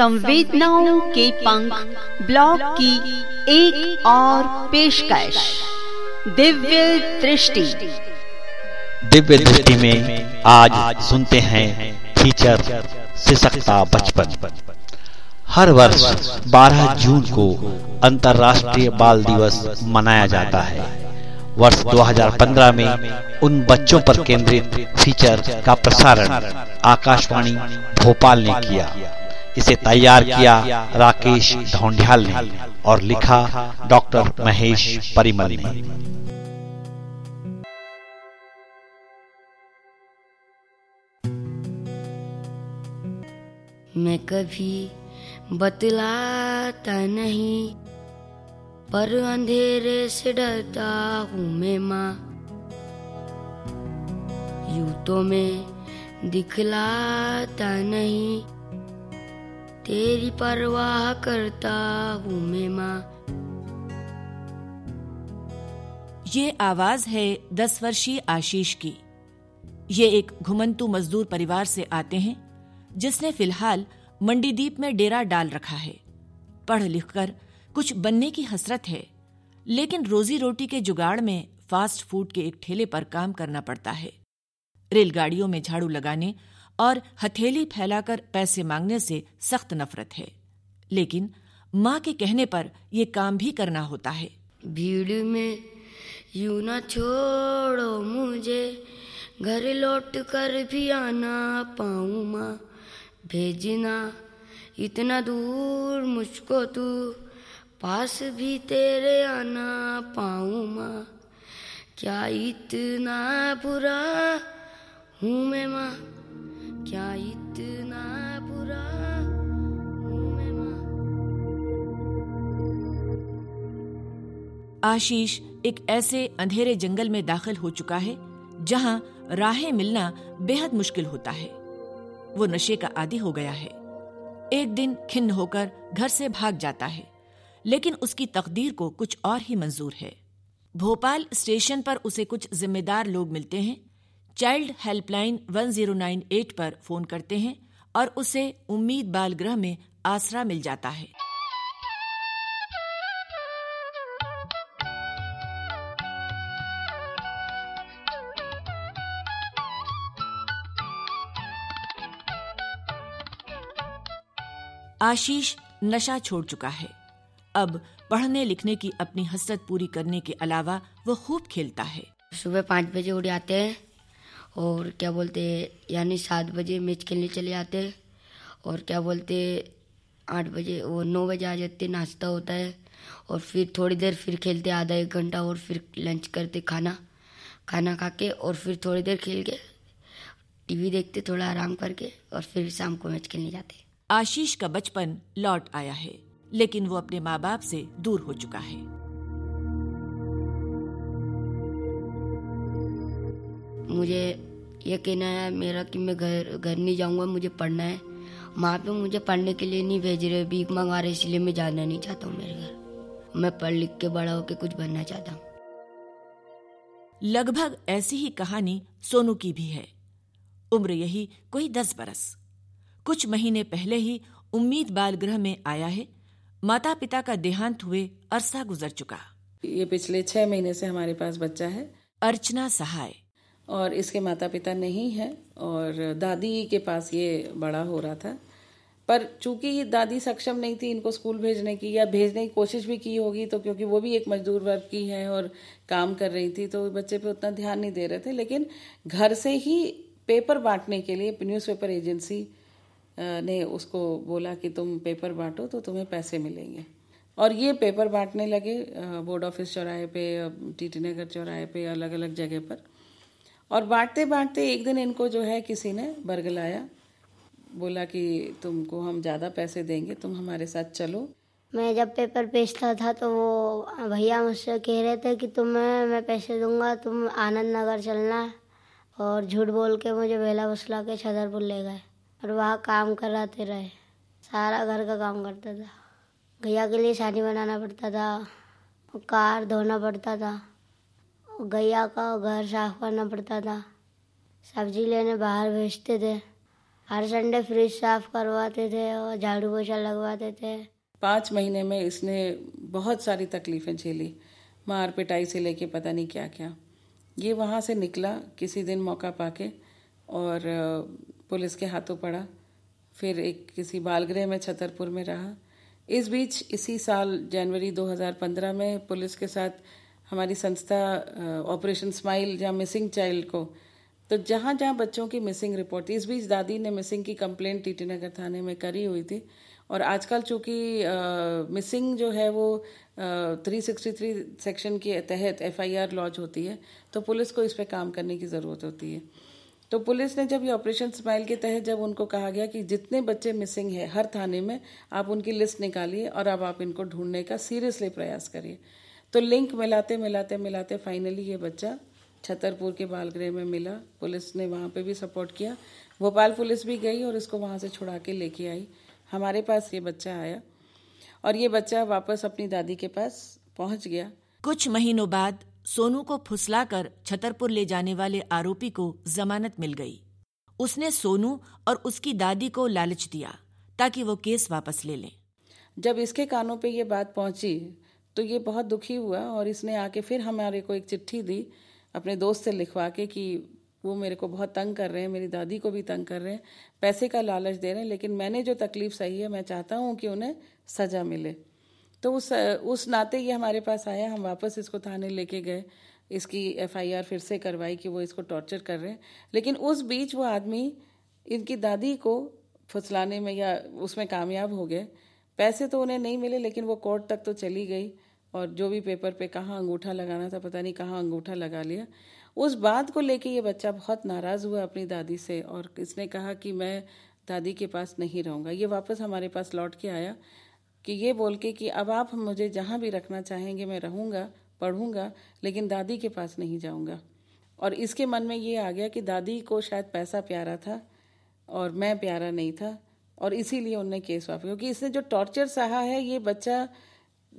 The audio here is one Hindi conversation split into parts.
संवेदनाओं के पंख ब्लॉग की एक और पेशकश। दिव्य दृष्टि। दिव्य दृष्टि में आज सुनते हैं फीचर सिसकता बचपन। हर वर्ष 12 जून को अंतर्राष्ट्रीय बाल दिवस मनाया जाता है। वर्ष 2015 में उन बच्चों पर केंद्रित फीचर का प्रसारण आकाशवाणी भोपाल ने किया। इसे तैयार किया राकेश ढोंडियाल ने और लिखा डॉक्टर महेश परिमल ने। मैं कभी बतलाता नहीं, पर अंधेरे से डरता हूँ मैं माँ। यू तो मैं दिखलाता नहीं तेरी परवाह करता हूँ मैं माँ। ये आवाज़ है दस वर्षीय आशीष की। ये एक घुमंतु मजदूर परिवार से आते हैं, जिसने फ़िलहाल मंडीदीप में डेरा डाल रखा है। पढ़ लिखकर कुछ बनने की हसरत है, लेकिन रोजी रोटी के जुगाड़ में फास्ट फ़ूड के एक ठेले पर काम करना पड़ता है। रेलगाड़ियों में झाड़ू लगाने और हथेली फैलाकर पैसे मांगने से सख्त नफरत है। लेकिन माँ के कहने पर ये काम भी करना होता है। भीड़ में यू न छोड़ो मुझे, घर लौट कर भी आना पाऊँ माँ। भेजना इतना दूर मुझको तू, पास भी तेरे आना पाऊँ माँ। क्या इतना बुरा हूँ मैं माँ? क्या इतना बुरा आशीष एक ऐसे अंधेरे जंगल में दाखिल हो चुका है, जहाँ राहें मिलना बेहद मुश्किल होता है। वो नशे का आदि हो गया है। एक दिन खिन्न होकर घर से भाग जाता है, लेकिन उसकी तकदीर को कुछ और ही मंजूर है। भोपाल स्टेशन पर उसे कुछ जिम्मेदार लोग मिलते हैं चाइल्ड हेल्पलाइन 1098 पर फ़ोन करते हैं और उसे उम्मीद बाल गृह में आसरा मिल जाता है। आशीष नशा छोड़ चुका है। अब पढ़ने लिखने की अपनी हसरत पूरी करने के अलावा वो खूब खेलता है। सुबह पाँच बजे उठ जाते हैं। और क्या बोलते यानी सात बजे मैच खेलने चले जाते और क्या बोलते आठ बजे, वो नौ बजे आ जाते, नाश्ता होता है। और फिर थोड़ी देर फिर खेलते आधा एक घंटा और फिर लंच करते खाना खाना खा के और फिर थोड़ी देर खेल के टीवी देखते, थोड़ा आराम करके और फिर शाम को मैच खेलने जाते आशीष का बचपन लौट आया है, लेकिन वो अपने माँ बाप से दूर हो चुका है। मुझे ये। कहना है मेरा कि मैं घर घर नहीं जाऊँगा मुझे पढ़ना है। माँ पे मुझे पढ़ने के लिए नहीं भेज रहे भीख मंगा रहे इसलिए मैं जाना नहीं चाहता हूँ मेरे घर। मैं पढ़ लिख के बड़ा होके कुछ बनना चाहता हूँ। लगभग ऐसी ही कहानी सोनू की भी है। उम्र यही कोई दस बरस। कुछ महीने पहले ही उम्मीद बाल गृह में आया है माता पिता का देहांत हुए अरसा गुजर चुका। ये पिछले छह महीने से हमारे पास बच्चा है। अर्चना सहाय। और इसके माता पिता नहीं है और दादी के पास ये बड़ा हो रहा था। पर चूँकि दादी सक्षम नहीं थी इनको स्कूल भेजने की या भेजने की कोशिश भी की होगी तो क्योंकि वो भी एक मजदूर वर्ग की है और काम कर रही थी तो बच्चे पे उतना ध्यान नहीं दे रहे थे। लेकिन घर से ही पेपर बांटने के लिए न्यूज़पेपर एजेंसी ने उसको बोला कि तुम पेपर बांटो तो तुम्हें पैसे मिलेंगे। और ये पेपर बांटने लगे बोर्ड ऑफ़िस चौराहे पे टीटी नगर चौराहे पे अलग अलग जगह पर। और बांटते बांटते एक दिन इनको जो है किसी ने बरगलाया, बोला कि तुमको हम ज़्यादा पैसे देंगे, तुम हमारे साथ चलो। मैं जब पेपर बेचता था तो वो भैया मुझसे कह रहे थे कि तुम्हें मैं पैसे दूँगा, तुम आनंद नगर चलना। और झूठ बोल के मुझे बेला बसला के छतरपुर ले गए और वहाँ काम कराते रहे। सारा घर का काम करता था। भैया के लिए शादी बनाना पड़ता था, कार धोना पड़ता था। गैया का घर साफ़ करना पड़ता था। सब्ज़ी लेने बाहर भेजते थे। हर संडे फ्रिज साफ़ करवाते थे और झाड़ू पोछा लगवाते थे। पाँच महीने में इसने बहुत सारी तकलीफ़ें झेली। मार पिटाई से लेके पता नहीं क्या क्या। ये वहाँ से निकला, किसी दिन मौका पाके और पुलिस के हाथों पड़ा। फिर एक किसी बालगृह में छतरपुर में रहा। इस बीच इसी साल जनवरी 2015 में पुलिस के साथ हमारी संस्था ऑपरेशन स्माइल या मिसिंग चाइल्ड को तो जहाँ जहाँ बच्चों की मिसिंग रिपोर्ट इस बीच दादी ने मिसिंग की कंप्लेंट टीटी नगर थाने में करी हुई थी, और आजकल चूँकि मिसिंग जो है वो थ्री सिक्सटी थ्री सेक्शन के तहत एफआईआर लॉन्च होती है तो पुलिस को इस पर काम करने की ज़रूरत होती है। तो पुलिस ने जब ये ऑपरेशन स्माइल के तहत जब उनको कहा गया कि जितने बच्चे मिसिंग है हर थाने में, आप उनकी लिस्ट निकालिए और अब आप इनको ढूँढने का सीरियसली प्रयास करिए। तो लिंक मिलाते मिलाते मिलाते फाइनली ये बच्चा छतरपुर के बालगृह में मिला। पुलिस ने वहाँ पे भी सपोर्ट किया। भोपाल पुलिस भी गई और इसको वहाँ से छुड़ा के लेके आई। हमारे पास ये बच्चा आया और ये बच्चा वापस अपनी दादी के पास पहुँच गया। कुछ महीनों बाद सोनू को फुसलाकर छतरपुर ले जाने वाले आरोपी को जमानत मिल गई। उसने सोनू और उसकी दादी को लालच दिया ताकि वो केस वापस ले लें। जब इसके कानों पे ये बात पहुँची तो ये बहुत दुखी हुआ और इसने आके फिर हमारे को एक चिट्ठी दी अपने दोस्त से लिखवा के कि वो मेरे को बहुत तंग कर रहे हैं, मेरी दादी को भी तंग कर रहे हैं, पैसे का लालच दे रहे हैं, लेकिन मैंने जो तकलीफ़ सही है, मैं चाहता हूँ कि उन्हें सज़ा मिले। तो उस उस नाते ये हमारे पास आया, हम वापस इसको थाने लेके गए, इसकी एफआईआर फिर से करवाई कि वो इसको टॉर्चर कर रहे हैं। लेकिन उस बीच वो आदमी इनकी दादी को फुसलाने में या उसमें कामयाब हो गए। पैसे तो उन्हें नहीं मिले, लेकिन वो कोर्ट तक तो चली गई। और जो भी पेपर पे कहाँ अंगूठा लगाना था, पता नहीं कहाँ अंगूठा लगा लिया। उस बात को लेके ये बच्चा बहुत नाराज़ हुआ अपनी दादी से और इसने कहा कि मैं दादी के पास नहीं रहूँगा। ये वापस हमारे पास लौट के आया कि ये बोल के कि अब आप मुझे जहाँ भी रखना चाहेंगे मैं रहूँगा, पढ़ूँगा, लेकिन दादी के पास नहीं जाऊँगा। और इसके मन में ये आ गया कि दादी को शायद पैसा प्यारा था और मैं प्यारा नहीं था और इसीलिए उनने केस वापस, क्योंकि इसने जो टॉर्चर सहा है, ये बच्चा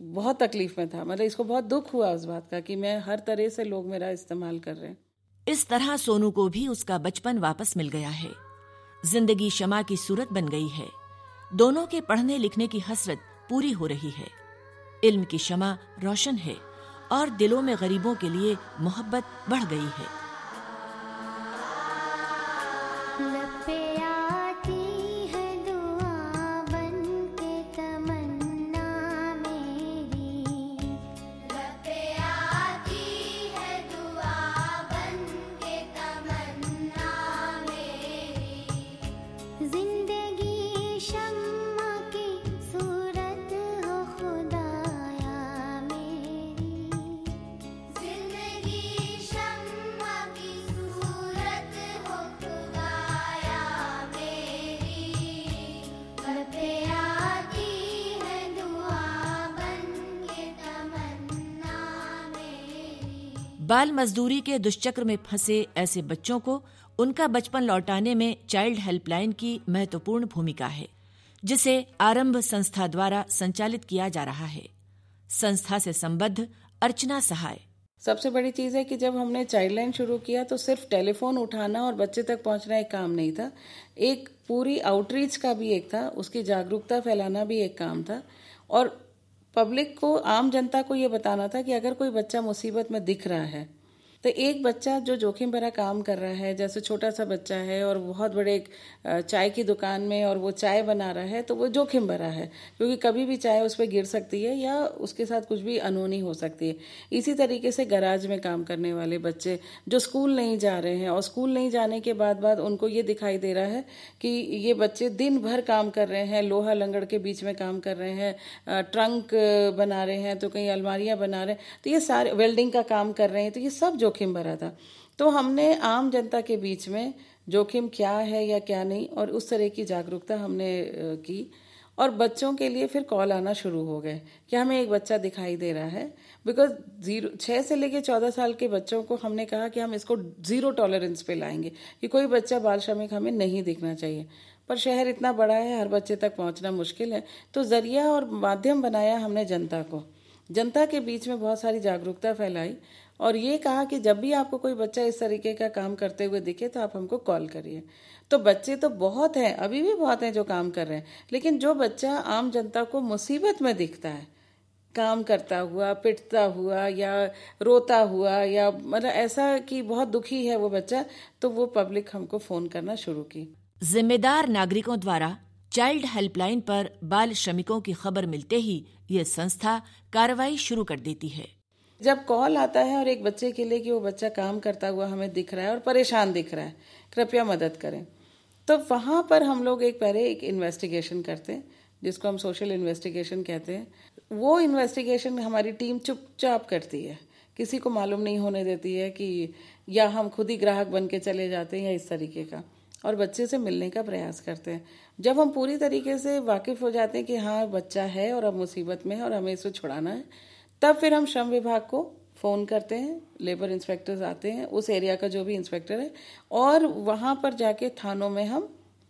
बहुत तकलीफ़ में था। मतलब इसको बहुत दुख हुआ उस बात का कि मैं हर तरह से लोग मेरा इस्तेमाल कर रहे हैं। इस तरह सोनू को भी उसका बचपन वापस मिल गया है। ज़िंदगी शमा की सूरत बन गई है। दोनों के पढ़ने लिखने की हसरत पूरी हो रही है। इल्म की शमा रोशन है और दिलों में गरीबों के लिए मोहब्बत बढ़ गई है। बाल मजदूरी के दुष्चक्र में फंसे ऐसे बच्चों को उनका बचपन लौटाने में चाइल्ड हेल्पलाइन की महत्वपूर्ण भूमिका है, जिसे आरंभ संस्था द्वारा संचालित किया जा रहा है। संस्था से संबद्ध अर्चना सहाय। सबसे बड़ी चीज़ है कि जब हमने चाइल्ड लाइन शुरू किया तो सिर्फ़ टेलीफोन उठाना और बच्चे तक पहुँचना एक काम नहीं था। एक पूरी आउटरीच का भी एक था, उसकी जागरूकता फैलाना भी एक काम था। और पब्लिक को, आम जनता को ये बताना था कि अगर कोई बच्चा मुसीबत में दिख रहा है तो एक बच्चा जो जोखिम भरा काम कर रहा है, जैसे छोटा सा बच्चा है और बहुत बड़े चाय की दुकान में और वो चाय बना रहा है तो वो जोखिम भरा है। क्योंकि कभी भी चाय उस पर गिर सकती है या उसके साथ कुछ भी अनहोनी हो सकती है। इसी तरीके से गराज में काम करने वाले बच्चे जो स्कूल नहीं जा रहे हैं और स्कूल नहीं जाने के बाद बाद उनको ये दिखाई दे रहा है कि ये बच्चे दिन भर काम कर रहे हैं, लोहा लंगड़ के बीच में काम कर रहे हैं ट्रंक बना रहे हैं तो कहीं अलमारियाँ बना रहे हैं तो ये सारे, वेल्डिंग का काम कर रहे हैं तो ये सब जो जोखिम भरा था। तो हमने आम जनता के बीच में जोखिम क्या है या क्या नहीं और उस तरह की जागरूकता हमने की और बच्चों के लिए फिर कॉल आना शुरू हो गए कि हमें एक बच्चा दिखाई दे रहा है। बिकॉज़ ज़ीरो छः से लेके चौदह साल के बच्चों को हमने कहा कि हम इसको ज़ीरो टॉलरेंस पे लाएँगे कि कोई बच्चा बाल श्रमिक हमें नहीं दिखना चाहिए। पर शहर इतना बड़ा है, हर बच्चे तक पहुँचना मुश्किल है। तो ज़रिया और माध्यम बनाया हमने जनता को। जनता के बीच में बहुत सारी जागरूकता फैलाई और ये कहा कि जब भी आपको कोई बच्चा इस तरीके का काम करते हुए दिखे तो आप हमको कॉल करिए। तो बच्चे तो बहुत हैं, अभी भी बहुत हैं जो काम कर रहे हैं, लेकिन जो बच्चा आम जनता को मुसीबत में दिखता है, काम करता हुआ, पिटता हुआ, या रोता हुआ, या मतलब ऐसा कि बहुत दुखी है वो बच्चा तो वो पब्लिक हमको फ़ोन करना शुरू की। जिम्मेदार नागरिकों द्वारा चाइल्ड हेल्पलाइन पर बाल श्रमिकों की खबर मिलते ही ये संस्था कार्रवाई शुरू कर देती है। जब कॉल आता है और एक बच्चे के लिए कि वो बच्चा काम करता हुआ हमें दिख रहा है और परेशान दिख रहा है, कृपया मदद करें। तो वहाँ पर हम लोग एक पहले एक इन्वेस्टिगेशन करते हैं, जिसको हम सोशल इन्वेस्टिगेशन कहते हैं। वो इन्वेस्टिगेशन हमारी टीम चुपचाप करती है। किसी को मालूम नहीं होने देती है कि या हम खुद ही ग्राहक बन के चले जाते हैं या इस तरीके का। और बच्चे से मिलने का प्रयास करते हैं। जब हम पूरी तरीके से वाकिफ हो जाते हैं कि हाँ बच्चा है और अब मुसीबत में है और हमें इसे छुड़ाना है तब फिर हम श्रम विभाग को फ़ोन करते हैं लेबर इंस्पेक्टर्स आते हैं, उस एरिया का जो भी इंस्पेक्टर है, और वहाँ पर जाके थानों में हम,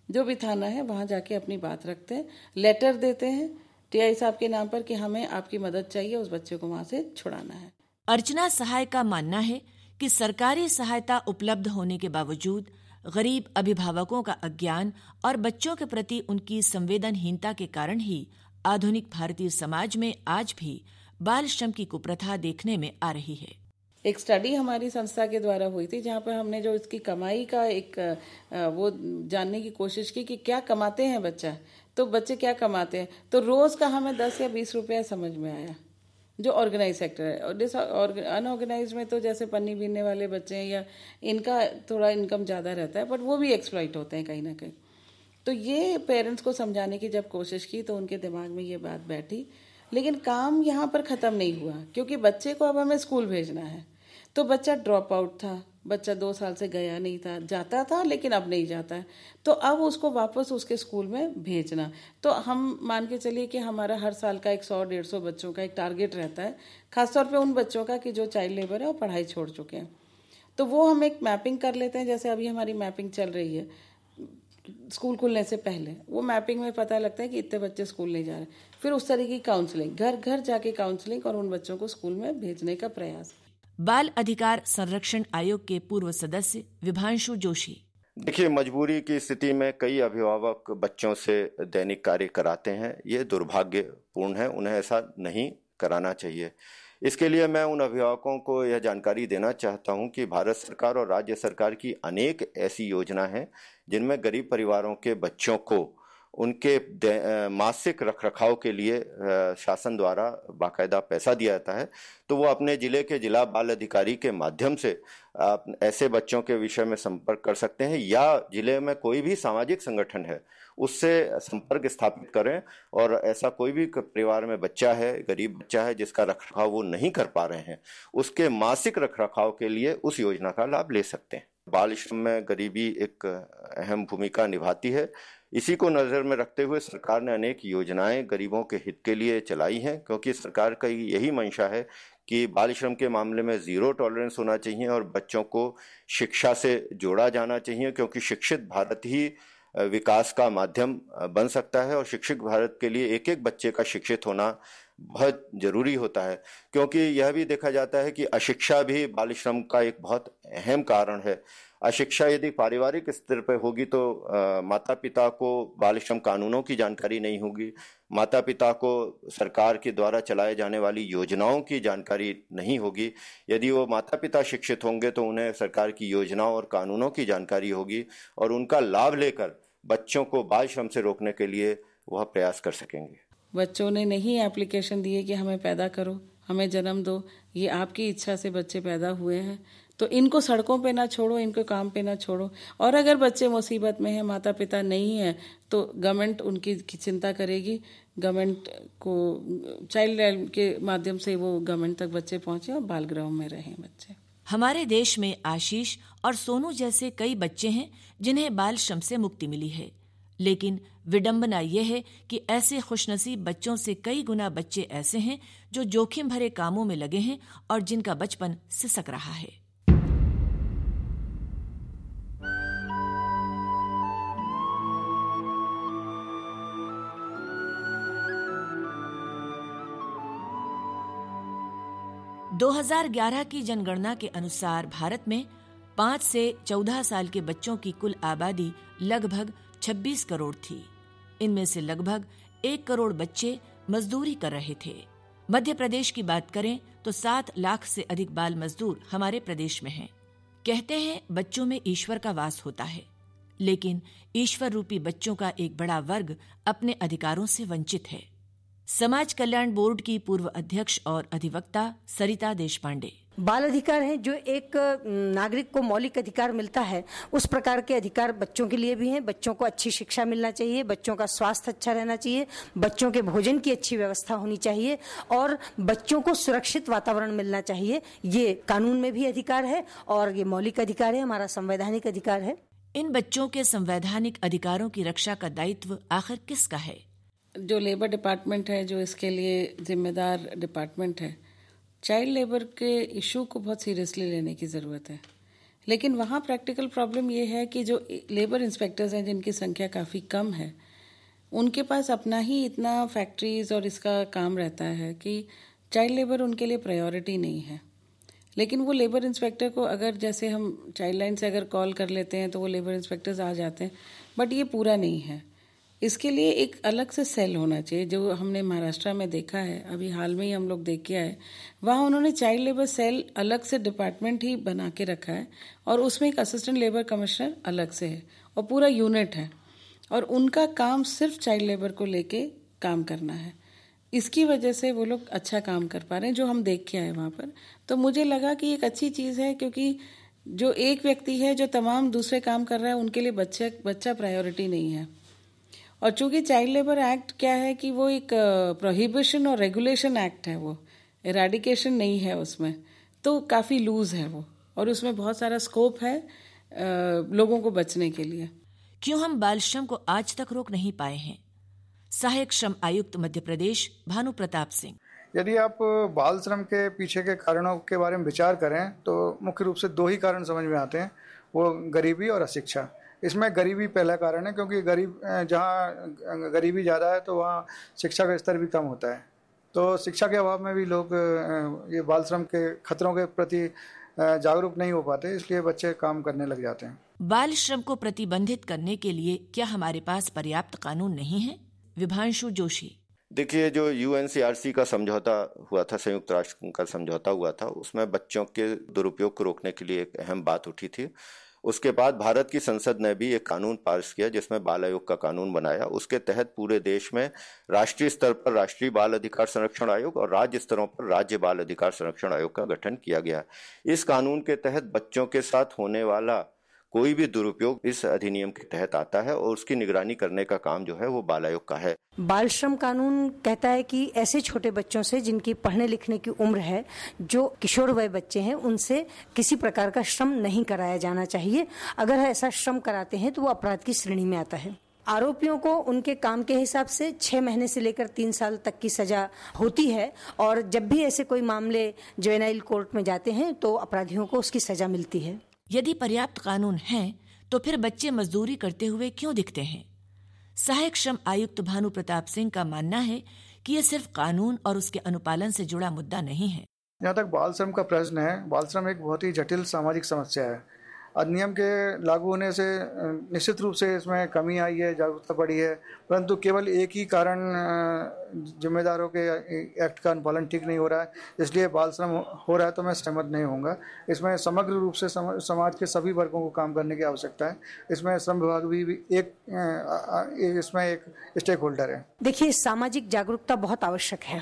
जो भी थाना है, वहाँ जाके अपनी बात रखते हैं लेटर देते हैं टीआई साहब के नाम पर कि हमें आपकी मदद चाहिए, उस बच्चे को वहाँ से छुड़ाना है। अर्चना सहाय का मानना है कि सरकारी सहायता उपलब्ध होने के बावजूद, गरीब अभिभावकों का अज्ञान और बच्चों के प्रति उनकी संवेदनहीनता के कारण ही आधुनिक भारतीय समाज में आज भी बाल श्रम की कुप्रथा देखने में आ रही है। एक स्टडी हमारी संस्था के द्वारा हुई थी, जहाँ पर हमने जो इसकी कमाई का एक वो जानने की कोशिश की कि क्या कमाते हैं बच्चा? तो बच्चे क्या कमाते हैं? तो रोज का हमें दस या बीस रुपया समझ में आया, जो ऑर्गेनाइज सेक्टर है। और अनऑर्गेनाइज में तो जैसे पन्नी बीनने वाले बच्चे हैं या इनका थोड़ा इनकम ज़्यादा रहता है बट वो भी एक्सप्लॉइट होते हैं कहीं ना कहीं। तो ये पेरेंट्स को समझाने की जब कोशिश की तो उनके दिमाग में ये बात बैठी लेकिन काम यहाँ पर ख़त्म नहीं हुआ, क्योंकि बच्चे को अब हमें स्कूल भेजना है। तो बच्चा ड्रॉप आउट था, बच्चा दो साल से गया नहीं था, जाता था लेकिन अब नहीं जाता है। तो अब उसको वापस उसके स्कूल में भेजना। तो हम मान के चलिए कि हमारा हर साल का एक सौ, डेढ़ सौ बच्चों का एक टारगेट रहता है, खासतौर पे उन बच्चों का कि जो चाइल्ड लेबर है वो पढ़ाई छोड़ चुके हैं। तो वो हम एक मैपिंग कर लेते हैं, जैसे अभी हमारी मैपिंग चल रही है। स्कूल खुलने से पहले वो मैपिंग में पता लगता है कि इतने बच्चे स्कूल नहीं जा रहे। फिर उस तरह की काउंसलिंग घर घर जाके काउंसलिंग और उन बच्चों को स्कूल में भेजने का प्रयास। बाल अधिकार संरक्षण आयोग के पूर्व सदस्य विभांशु जोशी। देखिए मजबूरी की स्थिति में कई अभिभावक बच्चों से दैनिक कार्य कराते हैं। ये दुर्भाग्यपूर्ण है उन्हें ऐसा नहीं कराना चाहिए। इसके लिए मैं उन अभिभावकों को यह जानकारी देना चाहता हूँ कि भारत सरकार और राज्य सरकार की अनेक ऐसी योजना हैं जिनमें गरीब परिवारों के बच्चों को उनके मासिक रख रखाव के लिए शासन द्वारा बाकायदा पैसा दिया जाता है। तो वो अपने ज़िले के जिला बाल अधिकारी के माध्यम से आप ऐसे बच्चों के विषय में संपर्क कर सकते हैं या ज़िले में कोई भी सामाजिक संगठन है, उससे संपर्क स्थापित करें और ऐसा कोई भी परिवार में बच्चा है, गरीब बच्चा है जिसका रखरखाव वो नहीं कर पा रहे हैं, उसके मासिक रखरखाव के लिए उस योजना का लाभ ले सकते हैं। बाल श्रम में गरीबी एक अहम भूमिका निभाती है। इसी को नज़र में रखते हुए सरकार ने अनेक योजनाएँ गरीबों के हित के लिए चलाई हैं, क्योंकि सरकार का यही मंशा है कि बाल श्रम के मामले में ज़ीरो टॉलरेंस होना चाहिए और बच्चों को शिक्षा से जोड़ा जाना चाहिए, क्योंकि शिक्षित भारत ही विकास का माध्यम बन सकता है और शिक्षित भारत के लिए एक एक बच्चे का शिक्षित होना बहुत ज़रूरी होता है क्योंकि यह भी देखा जाता है कि अशिक्षा भी बाल श्रम का एक बहुत अहम कारण है। अशिक्षा यदि पारिवारिक स्तर पर होगी तो आ, माता पिता को बाल श्रम कानूनों की जानकारी नहीं होगी। माता पिता को सरकार के द्वारा चलाए जाने वाली योजनाओं की जानकारी नहीं होगी। यदि वो माता पिता शिक्षित होंगे तो उन्हें सरकार की योजनाओं और कानूनों की जानकारी होगी और उनका लाभ लेकर बच्चों को बाल श्रम से रोकने के लिए वह प्रयास कर सकेंगे। बच्चों ने नहीं एप्लीकेशन दिए कि हमें पैदा करो, हमें जन्म दो, ये आपकी इच्छा से बच्चे पैदा हुए हैं। तो इनको सड़कों पे ना छोड़ो, इनको काम पे ना छोड़ो। और अगर बच्चे मुसीबत में हैं माता पिता नहीं है तो गवर्नमेंट उनकी चिंता करेगी। गवर्नमेंट को चाइल्ड लाइन के माध्यम से वो गवर्नमेंट तक बच्चे पहुँचे और बाल गृह में रहें बच्चे। हमारे देश में आशीष और सोनू जैसे कई बच्चे हैं, जिन्हें बाल श्रम से मुक्ति मिली है। लेकिन विडंबना यह है कि ऐसे खुशनसीब बच्चों से कई गुना बच्चे ऐसे हैं जो जोखिम भरे कामों में लगे हैं और जिनका बचपन सिसक रहा है। 2011 की जनगणना के अनुसार भारत में पाँच से चौदह साल के बच्चों की कुल आबादी लगभग 26 करोड़ थी। इनमें से लगभग एक करोड़ बच्चे मजदूरी कर रहे थे। मध्य प्रदेश की बात करें तो सात लाख से अधिक बाल मजदूर हमारे प्रदेश में हैं। कहते हैं बच्चों में ईश्वर का वास होता है। लेकिन ईश्वर रूपी बच्चों का एक बड़ा वर्ग अपने अधिकारों से वंचित है। समाज कल्याण बोर्ड की पूर्व अध्यक्ष और अधिवक्ता सरिता देश पांडे बाल अधिकार है जो एक नागरिक को मौलिक अधिकार मिलता है उस प्रकार के अधिकार बच्चों के लिए भी हैं। बच्चों को अच्छी शिक्षा मिलना चाहिए बच्चों का स्वास्थ्य अच्छा रहना चाहिए बच्चों के भोजन की अच्छी व्यवस्था होनी चाहिए और बच्चों को सुरक्षित वातावरण मिलना चाहिए। ये कानून में भी अधिकार है और ये मौलिक अधिकार है हमारा संवैधानिक अधिकार है। इन बच्चों के संवैधानिक अधिकारों की रक्षा का दायित्व आखिर किसका है? जो लेबर डिपार्टमेंट है जो इसके लिए जिम्मेदार डिपार्टमेंट है चाइल्ड लेबर के इशू को बहुत सीरियसली लेने की ज़रूरत है। लेकिन वहाँ प्रैक्टिकल प्रॉब्लम ये है कि जो लेबर इंस्पेक्टर्स हैं, जिनकी संख्या काफ़ी कम है, उनके पास अपना ही इतना फैक्ट्रीज और इसका काम रहता है कि चाइल्ड लेबर उनके लिए प्रायोरिटी नहीं है। लेकिन वो लेबर इंस्पेक्टर को अगर जैसे हम चाइल्ड लाइन से अगर कॉल कर लेते हैं तो वो लेबर इंस्पेक्टर्स आ जाते हैं बट ये पूरा नहीं है। इसके लिए एक अलग से सेल होना चाहिए, जो हमने महाराष्ट्र में देखा है, अभी हाल में ही हम लोग देख के आए, वहाँ उन्होंने चाइल्ड लेबर सेल अलग से डिपार्टमेंट ही बना के रखा है, और उसमें एक असिस्टेंट लेबर कमिश्नर अलग से है, और पूरा यूनिट है, और उनका काम सिर्फ़ चाइल्ड लेबर को लेके काम करना है। इसकी वजह से वो लोग अच्छा काम कर पा रहे हैं, जो हम देख के आए वहाँ पर। तो मुझे लगा कि एक अच्छी चीज़ है, क्योंकि जो एक व्यक्ति है, जो तमाम दूसरे काम कर रहा है, उनके लिए बच्चे, बच्चा प्रायोरिटी नहीं है। और चूँकि चाइल्ड लेबर एक्ट क्या है कि वो एक प्रोहिबिशन और रेगुलेशन एक्ट है वो एराडिकेशन नहीं है उसमें तो काफ़ी लूज है वो और उसमें बहुत सारा स्कोप है लोगों को बचने के लिए। क्यों हम बाल श्रम को आज तक रोक नहीं पाए हैं? सहायक श्रम आयुक्त मध्य प्रदेश भानु प्रताप सिंह। यदि आप बाल श्रम के पीछे के कारणों के बारे में विचार करें तो मुख्य रूप से दो ही कारण समझ में आते हैं वो गरीबी और अशिक्षा। इसमें गरीबी पहला कारण है क्योंकि गरीब जहाँ गरीबी ज़्यादा है तो वहाँ शिक्षा का स्तर भी कम होता है। तो शिक्षा के अभाव में भी लोग ये बाल श्रम के खतरों के प्रति जागरूक नहीं हो पाते इसलिए बच्चे काम करने लग जाते हैं। बाल श्रम को प्रतिबंधित करने के लिए क्या हमारे पास पर्याप्त कानून नहीं है? विभांशु जोशी। देखिए जो यूएनसीआरसी का समझौता हुआ था संयुक्त राष्ट्र का समझौता हुआ था उसमें बच्चों के दुरुपयोग को रोकने के लिए एक अहम बात उठी थी। उसके बाद भारत की संसद ने भी एक कानून पास किया, जिसमें बाल आयोग का कानून बनाया। उसके तहत पूरे देश में राष्ट्रीय स्तर पर राष्ट्रीय बाल अधिकार संरक्षण आयोग और राज्य स्तरों पर राज्य बाल अधिकार संरक्षण आयोग का गठन किया गया। इस कानून के तहत बच्चों के साथ होने वाला कोई भी दुरुपयोग इस अधिनियम के तहत आता है और उसकी निगरानी करने का काम जो है वो बाल आयोग का है। बाल श्रम कानून कहता है कि ऐसे छोटे बच्चों से जिनकी पढ़ने लिखने की उम्र है, जो किशोर वय बच्चे हैं, उनसे किसी प्रकार का श्रम नहीं कराया जाना चाहिए। अगर ऐसा श्रम कराते हैं तो वो अपराध की श्रेणी में आता है। आरोपियों को उनके काम के हिसाब से छह महीने से लेकर तीन साल तक की सजा होती है और जब भी ऐसे कोई मामले जुवेनाइल कोर्ट में जाते हैं तो अपराधियों को उसकी सजा मिलती है। यदि पर्याप्त कानून हैं तो फिर बच्चे मजदूरी करते हुए क्यों दिखते हैं? सहायक श्रम आयुक्त भानु प्रताप सिंह का मानना है कि यह सिर्फ़ कानून और उसके अनुपालन से जुड़ा मुद्दा नहीं है। जहाँ तक बाल श्रम का प्रश्न है। बाल श्रम एक बहुत ही जटिल सामाजिक समस्या है। अधिनियम के लागू होने से निश्चित रूप से इसमें कमी आई है जागरूकता बढ़ी है परंतु केवल एक ही कारण जिम्मेदारों के एक्ट का अनुपालन ठीक नहीं हो रहा है इसलिए बाल श्रम हो रहा है तो मैं सहमत नहीं होऊँगा। इसमें समग्र रूप से समाज के सभी वर्गों को काम करने की आवश्यकता है। इसमें श्रम विभाग भी, भी एक इसमें एक स्टेक होल्डर है। देखिए सामाजिक जागरूकता बहुत आवश्यक है।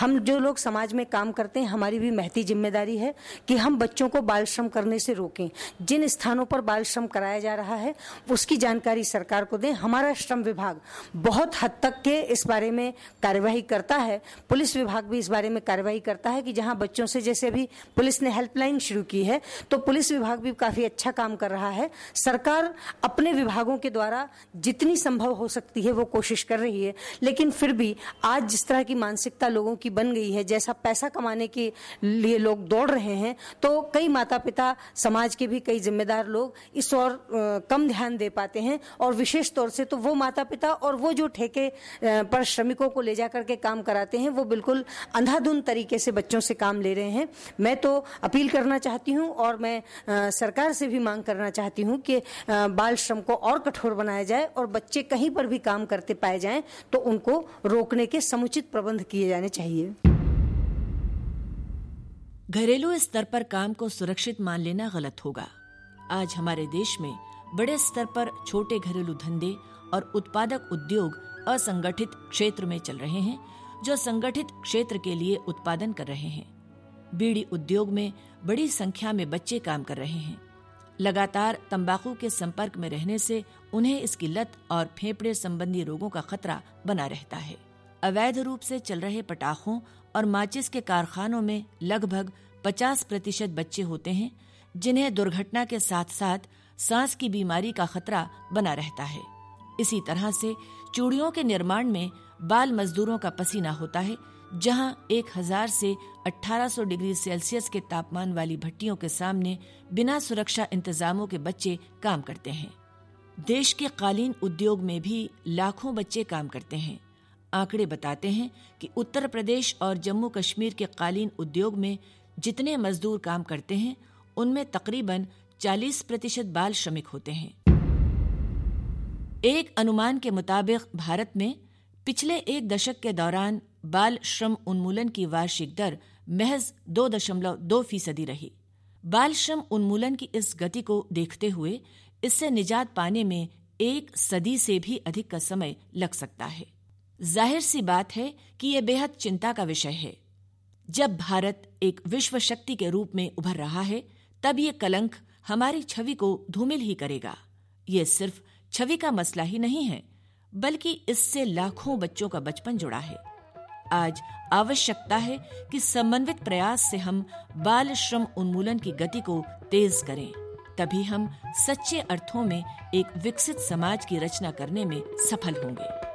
हम जो लोग समाज में काम करते हैं हमारी भी महती ज़िम्मेदारी है कि हम बच्चों को बाल श्रम करने से रोकें। जिन स्थानों पर बाल श्रम कराया जा रहा है। उसकी जानकारी सरकार को दें। हमारा श्रम विभाग बहुत हद तक के इस बारे में कार्यवाही करता है। पुलिस विभाग भी इस बारे में कार्यवाही करता है कि जहाँ बच्चों से जैसे अभी पुलिस ने हेल्पलाइन शुरू की है तो पुलिस विभाग भी काफ़ी अच्छा काम कर रहा है। सरकार अपने विभागों के द्वारा जितनी संभव हो सकती है वो कोशिश कर रही है। लेकिन फिर भी आज जिस तरह की मानसिकता लोगों की बन गई है, जैसा पैसा कमाने के लिए लोग दौड़ रहे हैं तो कई माता पिता समाज के भी कई जिम्मे जिम्मेदार लोग इस और कम ध्यान दे पाते हैं और विशेष तौर से तो वो माता पिता और वो जो ठेके पर श्रमिकों को ले जाकर के काम कराते हैं, वो बिल्कुल अंधाधुंध तरीके से बच्चों से काम ले रहे हैं। मैं तो अपील करना चाहती हूँ और मैं सरकार से भी मांग करना चाहती हूँ कि बाल श्रम को और कठोर बनाया जाए और बच्चे कहीं पर भी काम करते पाए जाएँ तो उनको रोकने के समुचित प्रबंध किए जाने चाहिए। घरेलू स्तर पर काम को सुरक्षित मान लेना गलत होगा। आज हमारे देश में बड़े स्तर पर छोटे घरेलू धंधे और उत्पादक उद्योग असंगठित क्षेत्र में चल रहे हैं, जो संगठित क्षेत्र के लिए उत्पादन कर रहे हैं। बीड़ी उद्योग में बड़ी संख्या में बच्चे काम कर रहे हैं। लगातार तंबाकू के संपर्क में रहने से उन्हें इसकी लत और फेफड़े संबंधी रोगों का खतरा बना रहता है। अवैध रूप से चल रहे पटाखों और माचिस के कारखानों में लगभग 50 प्रतिशत बच्चे होते हैं जिन्हें दुर्घटना के साथ साथ सांस की बीमारी का खतरा बना रहता है। इसी तरह से चूड़ियों के निर्माण में बाल मजदूरों का पसीना होता है, जहाँ 1000 से 1800 डिग्री सेल्सियस के तापमान वाली भट्टियों के सामने बिना सुरक्षा इंतजामों के बच्चे काम करते हैं। देश के कालीन उद्योग में भी लाखों बच्चे काम करते हैं। आंकड़े बताते हैं कि उत्तर प्रदेश और जम्मू कश्मीर के कालीन उद्योग में जितने मजदूर काम करते हैं उनमें तकरीबन 40 प्रतिशत बाल श्रमिक होते हैं। एक अनुमान के मुताबिक भारत में पिछले एक दशक के दौरान बाल श्रम उन्मूलन की वार्षिक दर महज दो दशमलव दो फ़ीसदी रही। बाल श्रम उन्मूलन की इस गति को देखते हुए इससे निजात पाने में एक सदी से भी अधिक का समय लग सकता है। ज़ाहिर सी बात है कि यह बेहद चिंता का विषय है। जब भारत एक विश्व शक्ति के रूप में उभर रहा है तब ये कलंक हमारी छवि को धूमिल ही करेगा। ये सिर्फ़ छवि का मसला ही नहीं है, बल्कि इससे लाखों बच्चों का बचपन जुड़ा है। आज आवश्यकता है कि समन्वित प्रयास से हम बाल श्रम उन्मूलन की गति को तेज करें। तभी हम सच्चे अर्थों में एक विकसित समाज की रचना करने में सफल होंगे।